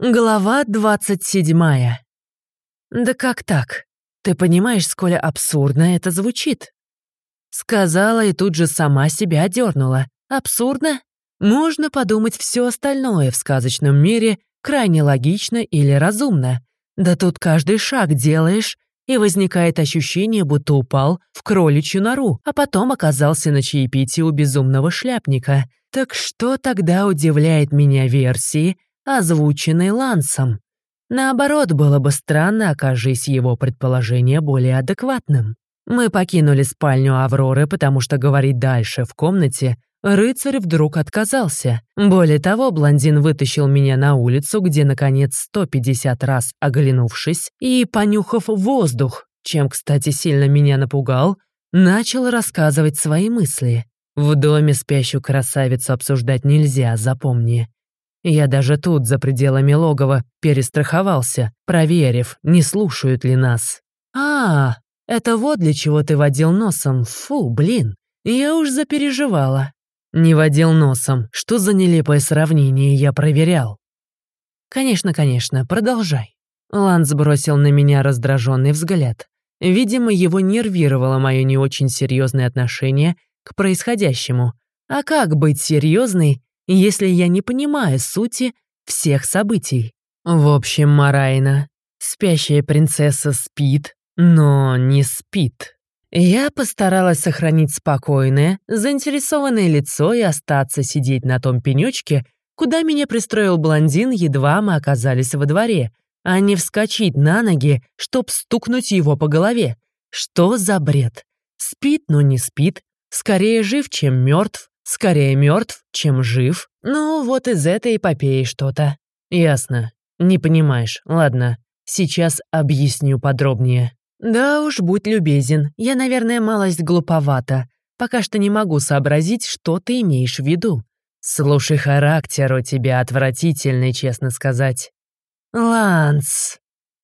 Глава двадцать седьмая. «Да как так? Ты понимаешь, сколь абсурдно это звучит?» Сказала и тут же сама себя одернула. «Абсурдно? Можно подумать все остальное в сказочном мире крайне логично или разумно. Да тут каждый шаг делаешь, и возникает ощущение, будто упал в кроличью нору, а потом оказался на чаепитии у безумного шляпника. Так что тогда удивляет меня версии, озвученный Лансом. Наоборот, было бы странно, окажись его предположение более адекватным. Мы покинули спальню Авроры, потому что говорить дальше в комнате рыцарь вдруг отказался. Более того, блондин вытащил меня на улицу, где, наконец, 150 раз оглянувшись и, понюхав воздух, чем, кстати, сильно меня напугал, начал рассказывать свои мысли. В доме спящую красавицу обсуждать нельзя, запомни. Я даже тут, за пределами логова, перестраховался, проверив, не слушают ли нас. «А, это вот для чего ты водил носом. Фу, блин, я уж запереживала». «Не водил носом. Что за нелепое сравнение я проверял?» «Конечно, конечно, продолжай». Ланс бросил на меня раздраженный взгляд. Видимо, его нервировало мое не очень серьезное отношение к происходящему. А как быть серьезной, если я не понимаю сути всех событий. В общем, Марайна, спящая принцесса спит, но не спит. Я постаралась сохранить спокойное, заинтересованное лицо и остаться сидеть на том пенечке, куда меня пристроил блондин, едва мы оказались во дворе, а не вскочить на ноги, чтоб стукнуть его по голове. Что за бред? Спит, но не спит, скорее жив, чем мертв, Скорее мертв, чем жив. Ну, вот из этой эпопеи что-то. Ясно. Не понимаешь. Ладно, сейчас объясню подробнее. Да уж, будь любезен. Я, наверное, малость глуповата. Пока что не могу сообразить, что ты имеешь в виду. Слушай, характер у тебя отвратительный, честно сказать. Ланс.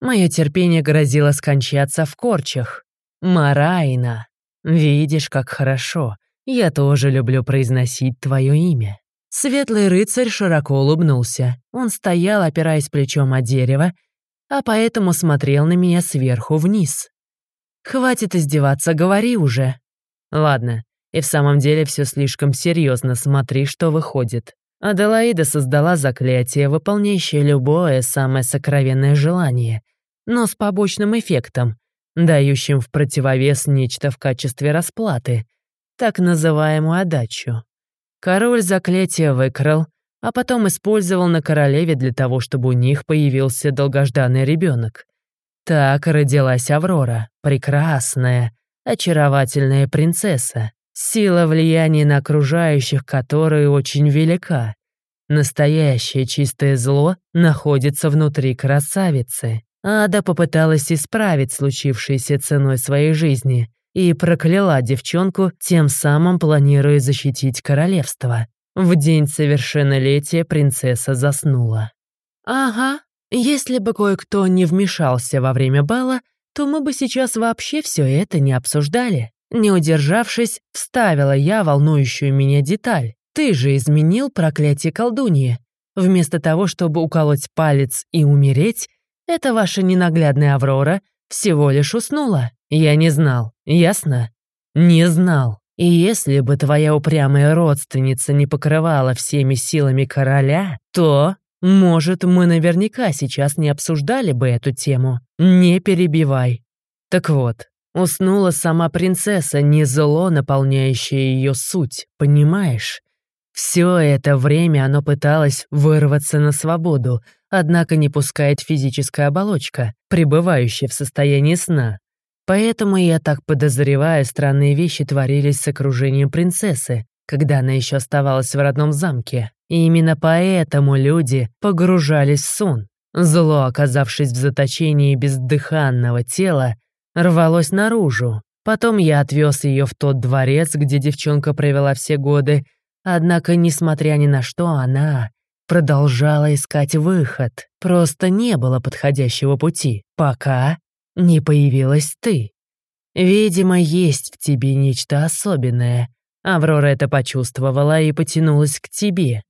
Мое терпение грозило скончаться в корчах. Марайна. Видишь, как хорошо. Я тоже люблю произносить твое имя». Светлый рыцарь широко улыбнулся. Он стоял, опираясь плечом о дерево, а поэтому смотрел на меня сверху вниз. «Хватит издеваться, говори уже». «Ладно, и в самом деле все слишком серьезно, смотри, что выходит». Аделаида создала заклятие, выполняющее любое самое сокровенное желание, но с побочным эффектом, дающим в противовес нечто в качестве расплаты так называемую отдачу. Король заклятие выкрал, а потом использовал на королеве для того, чтобы у них появился долгожданный ребенок. Так родилась Аврора, прекрасная, очаровательная принцесса, сила влияния на окружающих которой очень велика. Настоящее чистое зло находится внутри красавицы. Ада попыталась исправить случившееся ценой своей жизни, и прокляла девчонку, тем самым планируя защитить королевство. В день совершеннолетия принцесса заснула. «Ага, если бы кое-кто не вмешался во время бала, то мы бы сейчас вообще все это не обсуждали». Не удержавшись, вставила я волнующую меня деталь. «Ты же изменил проклятие колдуньи. Вместо того, чтобы уколоть палец и умереть, эта ваша ненаглядная Аврора всего лишь уснула. Я не знал, ясно? Не знал. И если бы твоя упрямая родственница не покрывала всеми силами короля, то, может, мы наверняка сейчас не обсуждали бы эту тему. Не перебивай. Так вот, уснула сама принцесса, не зло, наполняющее ее суть, понимаешь? Все это время оно пыталось вырваться на свободу, однако не пускает физическая оболочка, пребывающая в состоянии сна. Поэтому я так подозреваю, странные вещи творились с окружением принцессы, когда она еще оставалась в родном замке. И именно поэтому люди погружались в сон. Зло, оказавшись в заточении бездыханного тела, рвалось наружу. Потом я отвез ее в тот дворец, где девчонка провела все годы, однако, несмотря ни на что, она продолжала искать выход. Просто не было подходящего пути, пока не появилась ты. Видимо, есть в тебе нечто особенное. Аврора это почувствовала и потянулась к тебе.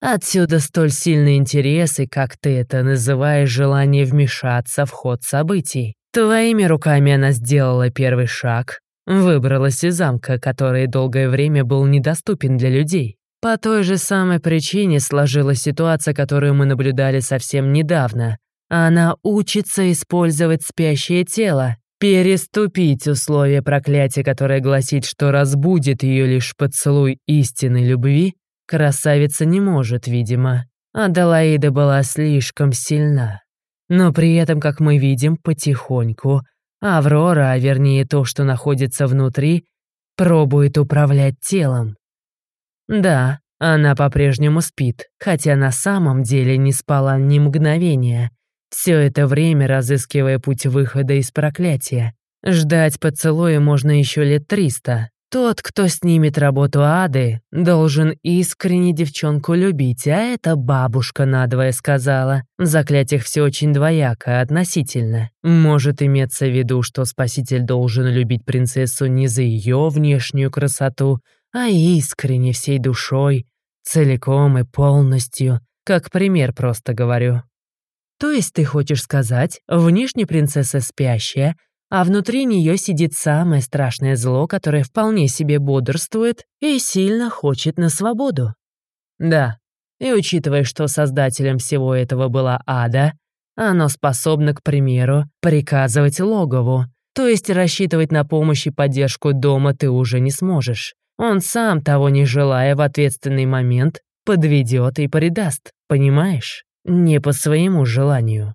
Отсюда столь сильный интерес и, как ты это называешь, желание вмешаться в ход событий. Твоими руками она сделала первый шаг, выбралась из замка, который долгое время был недоступен для людей. По той же самой причине сложилась ситуация, которую мы наблюдали совсем недавно. Она учится использовать спящее тело, переступить условие проклятия, которое гласит, что разбудит ее лишь поцелуй истинной любви, красавица не может, видимо. Аделаида была слишком сильна. Но при этом, как мы видим, потихоньку Аврора, а вернее то, что находится внутри, пробует управлять телом. Да, она по-прежнему спит, хотя на самом деле не спала ни мгновения. Все это время разыскивая путь выхода из проклятия. Ждать поцелуя можно еще лет триста. Тот, кто снимет работу ады, должен искренне девчонку любить, а это бабушка надвое сказала. В заклятиях все очень двояко, относительно. Может иметься в виду, что спаситель должен любить принцессу не за ее внешнюю красоту, а искренне всей душой, целиком и полностью, как пример просто говорю. То есть ты хочешь сказать, внешне принцесса спящая, а внутри нее сидит самое страшное зло, которое вполне себе бодрствует и сильно хочет на свободу? Да, и учитывая, что создателем всего этого была ада, оно способно, к примеру, приказывать логову, то есть рассчитывать на помощь и поддержку дома ты уже не сможешь. Он сам, того не желая, в ответственный момент подведет и предаст, понимаешь? Не по своему желанию.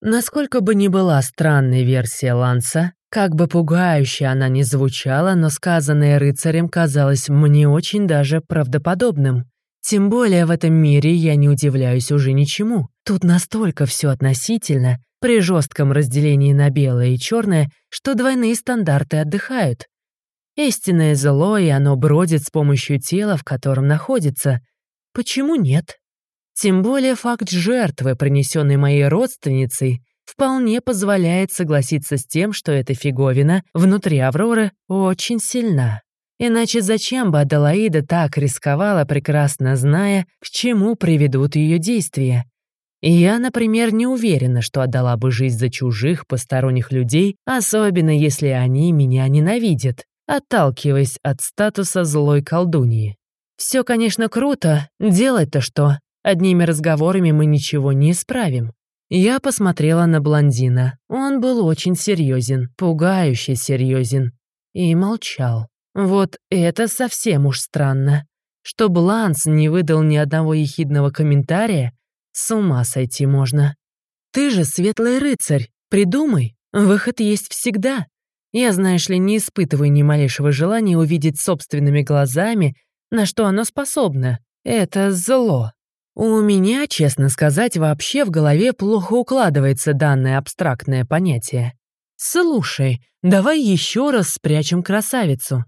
Насколько бы ни была странной версия Ланса, как бы пугающе она ни звучала, но сказанное рыцарем казалось мне очень даже правдоподобным. Тем более в этом мире я не удивляюсь уже ничему. Тут настолько все относительно, при жестком разделении на белое и черное, что двойные стандарты отдыхают. Истинное зло, и оно бродит с помощью тела, в котором находится. Почему нет? Тем более факт жертвы, принесенной моей родственницей, вполне позволяет согласиться с тем, что эта фиговина внутри Авроры очень сильна. Иначе зачем бы Аделаида так рисковала, прекрасно зная, к чему приведут ее действия? И я, например, не уверена, что отдала бы жизнь за чужих, посторонних людей, особенно если они меня ненавидят отталкиваясь от статуса злой колдуньи. Все, конечно, круто, делать-то что? Одними разговорами мы ничего не исправим. Я посмотрела на блондина. Он был очень серьезен, пугающе серьезен. И молчал. Вот это совсем уж странно. Что Бланс не выдал ни одного ехидного комментария, с ума сойти можно. Ты же светлый рыцарь, придумай, выход есть всегда. Я, знаешь ли, не испытываю ни малейшего желания увидеть собственными глазами, на что оно способно. Это зло. У меня, честно сказать, вообще в голове плохо укладывается данное абстрактное понятие. Слушай, давай еще раз спрячем красавицу.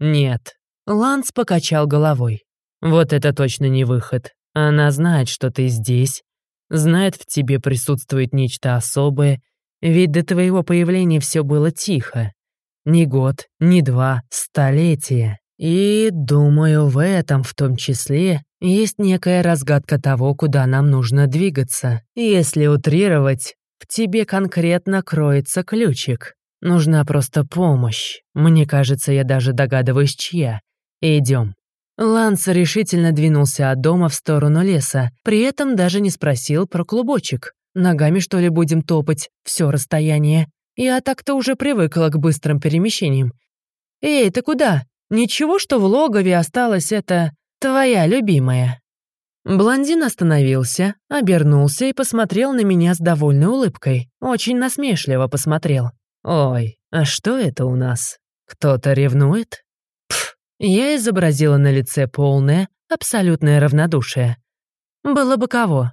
Нет. Ланс покачал головой. Вот это точно не выход. Она знает, что ты здесь, знает, в тебе присутствует нечто особое, ведь до твоего появления все было тихо. Ни год, ни два, столетия. И, думаю, в этом в том числе есть некая разгадка того, куда нам нужно двигаться. Если утрировать, в тебе конкретно кроется ключик. Нужна просто помощь. Мне кажется, я даже догадываюсь, чья. Идем. Ланс решительно двинулся от дома в сторону леса, при этом даже не спросил про клубочек. Ногами, что ли, будем топать все расстояние? Я так-то уже привыкла к быстрым перемещениям. Эй, ты куда? Ничего, что в логове осталась эта твоя любимая. Блондин остановился, обернулся и посмотрел на меня с довольной улыбкой. Очень насмешливо посмотрел. «Ой, а что это у нас? Кто-то ревнует?» Пф, я изобразила на лице полное, абсолютное равнодушие. Было бы кого.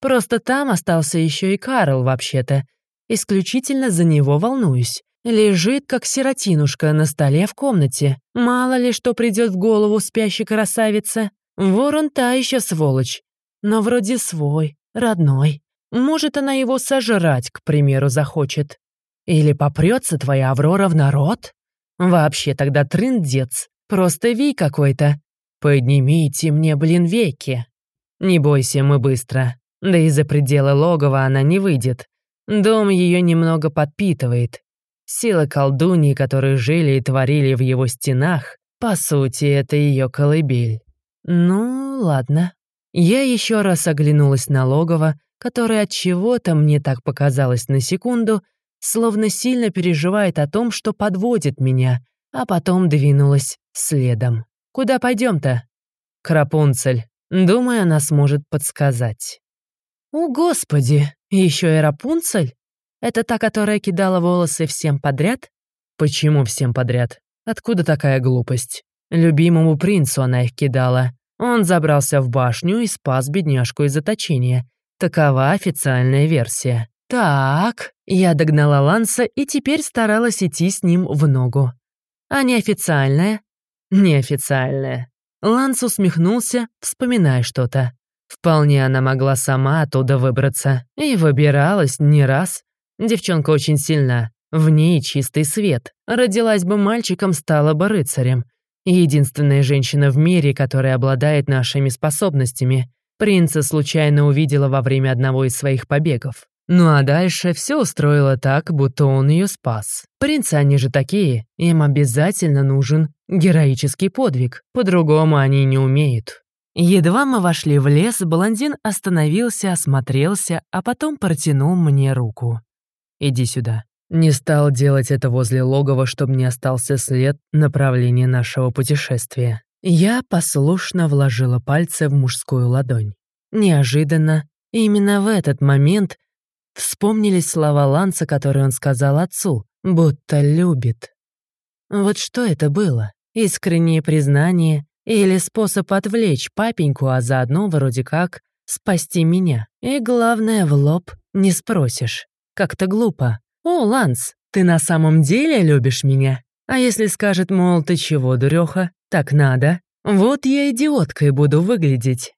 Просто там остался еще и Карл, вообще-то. Исключительно за него волнуюсь. Лежит, как сиротинушка, на столе в комнате. Мало ли что придет в голову спящей красавице. Ворон та еще сволочь. Но вроде свой, родной. Может, она его сожрать, к примеру, захочет. Или попрется твоя Аврора в народ? Вообще тогда трындец. Просто вий какой-то. Поднимите мне, блин, веки. Не бойся, мы быстро. Да и за пределы логова она не выйдет. Дом ее немного подпитывает. Силы колдуньи, которые жили и творили в его стенах, по сути, это ее колыбель. Ну, ладно. Я еще раз оглянулась на логово, которое от чего-то мне так показалось на секунду, словно сильно переживает о том, что подводит меня, а потом двинулась следом. Куда пойдем-то? Крапунцель. Думаю, она сможет подсказать. О, господи, еще и Рапунцель? Это та, которая кидала волосы всем подряд? Почему всем подряд? Откуда такая глупость? Любимому принцу она их кидала. Он забрался в башню и спас бедняжку из заточения. Такова официальная версия. Так, я догнала Ланса и теперь старалась идти с ним в ногу. А неофициальная? Неофициальная. Ланс усмехнулся, вспоминая что-то. Вполне она могла сама оттуда выбраться. И выбиралась не раз. Девчонка очень сильна. В ней чистый свет. Родилась бы мальчиком, стала бы рыцарем. Единственная женщина в мире, которая обладает нашими способностями. Принца случайно увидела во время одного из своих побегов. Ну а дальше все устроило так, будто он ее спас. Принцы они же такие, им обязательно нужен героический подвиг, по-другому они не умеют. Едва мы вошли в лес, блондин остановился, осмотрелся, а потом протянул мне руку. «Иди сюда». Не стал делать это возле логова, чтобы не остался след направления нашего путешествия. Я послушно вложила пальцы в мужскую ладонь. Неожиданно, именно в этот момент вспомнились слова Ланса, которые он сказал отцу, будто любит. Вот что это было? Искреннее признание или способ отвлечь папеньку, а заодно вроде как спасти меня? И главное, в лоб не спросишь. Как-то глупо. «О, Ланс, ты на самом деле любишь меня?» А если скажет, мол, ты чего, дуреха, так надо? Вот я идиоткой буду выглядеть.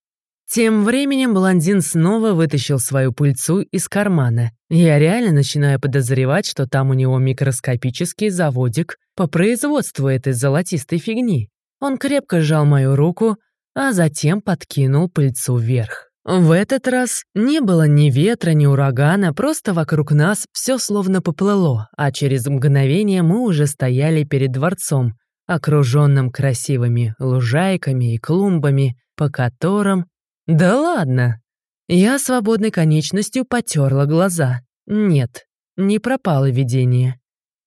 Тем временем блондин снова вытащил свою пыльцу из кармана. Я реально начинаю подозревать, что там у него микроскопический заводик по производству этой золотистой фигни. Он крепко сжал мою руку, а затем подкинул пыльцу вверх. В этот раз не было ни ветра, ни урагана, просто вокруг нас все словно поплыло, а через мгновение мы уже стояли перед дворцом, окруженным красивыми лужайками и клумбами, по которым... Да ладно! Я свободной конечностью потерла глаза. Нет, не пропало видение.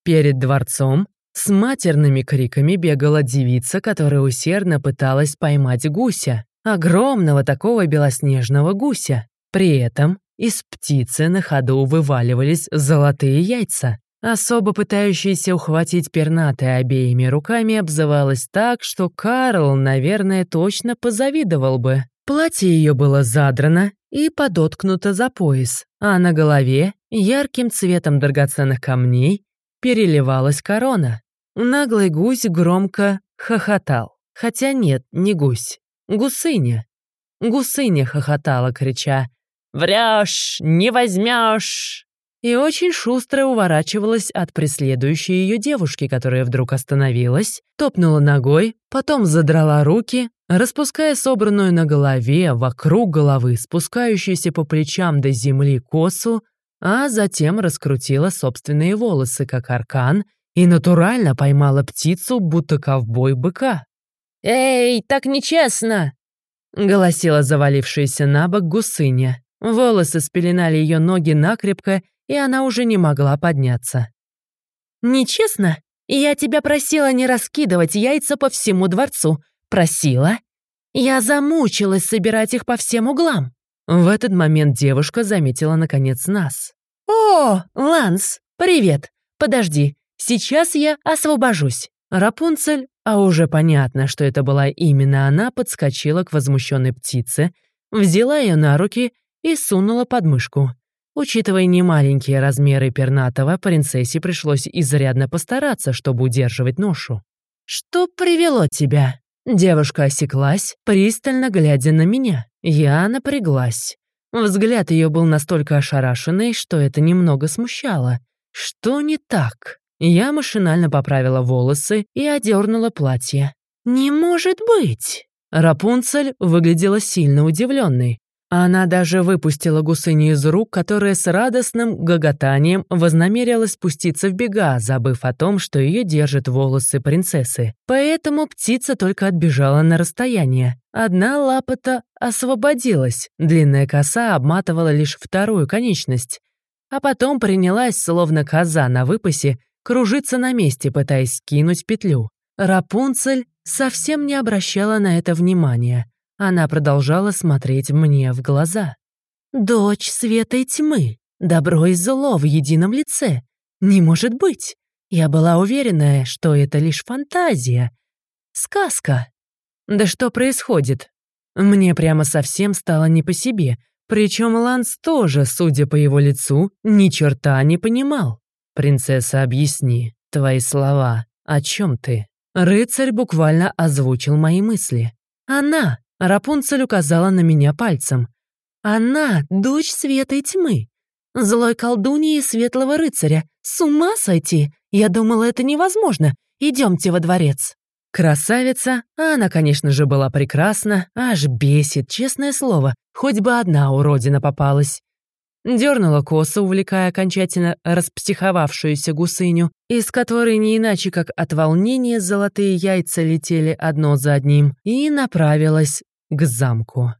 Перед дворцом с матерными криками бегала девица, которая усердно пыталась поймать гуся. Огромного такого белоснежного гуся. При этом из птицы на ходу вываливались золотые яйца. Особо пытающаяся ухватить пернатое обеими руками обзывалась так, что Карл, наверное, точно позавидовал бы. Платье ее было задрано и подоткнуто за пояс, а на голове ярким цветом драгоценных камней переливалась корона. Наглый гусь громко хохотал. Хотя нет, не гусь. Гусыня. Гусыня хохотала, крича «Врешь, не возьмешь!» И очень шустро уворачивалась от преследующей ее девушки, которая вдруг остановилась, топнула ногой, потом задрала руки, распуская собранную на голове, вокруг головы, спускающуюся по плечам до земли косу, а затем раскрутила собственные волосы, как аркан, и натурально поймала птицу, будто ковбой быка. «Эй, так нечестно!» — голосила завалившаяся на бок гусыня. Волосы спеленали ее ноги накрепко, и она уже не могла подняться. «Нечестно? Я тебя просила не раскидывать яйца по всему дворцу. Просила? Я замучилась собирать их по всем углам». В этот момент девушка заметила наконец нас. «О, Ланс, привет! Подожди, сейчас я освобожусь». Рапунцель, а уже понятно, что это была именно она, подскочила к возмущенной птице, взяла ее на руки и сунула под мышку. Учитывая немаленькие размеры пернатого, принцессе пришлось изрядно постараться, чтобы удерживать ношу. «Что привело тебя?» Девушка осеклась, пристально глядя на меня. Я напряглась. Взгляд ее был настолько ошарашенный, что это немного смущало. Что не так? Я машинально поправила волосы и одернула платье. «Не может быть!» Рапунцель выглядела сильно удивленной. Она даже выпустила гусыню из рук, которая с радостным гоготанием вознамерилась спуститься в бега, забыв о том, что ее держат волосы принцессы. Поэтому птица только отбежала на расстояние. Одна лапота освободилась, длинная коса обматывала лишь вторую конечность. А потом принялась, словно коза на выпасе, кружиться на месте, пытаясь скинуть петлю. Рапунцель совсем не обращала на это внимания. Она продолжала смотреть мне в глаза. «Дочь света и тьмы, добро и зло в едином лице. Не может быть. Я была уверена, что это лишь фантазия. Сказка. Да что происходит? Мне прямо совсем стало не по себе, причем Ланс тоже, судя по его лицу, ни черта не понимал. «Принцесса, объясни, твои слова, о чем ты?» Рыцарь буквально озвучил мои мысли. «Она!» Рапунцель указала на меня пальцем. «Она — дочь света и тьмы. Злой колдуньи и светлого рыцаря. С ума сойти! Я думала, это невозможно. Идемте во дворец». Красавица, а она, конечно же, была прекрасна, аж бесит, честное слово, хоть бы одна уродина попалась. Дернула косу, увлекая окончательно распсиховавшуюся гусыню, из которой не иначе как от волнения золотые яйца летели одно за одним, и направилась к замку.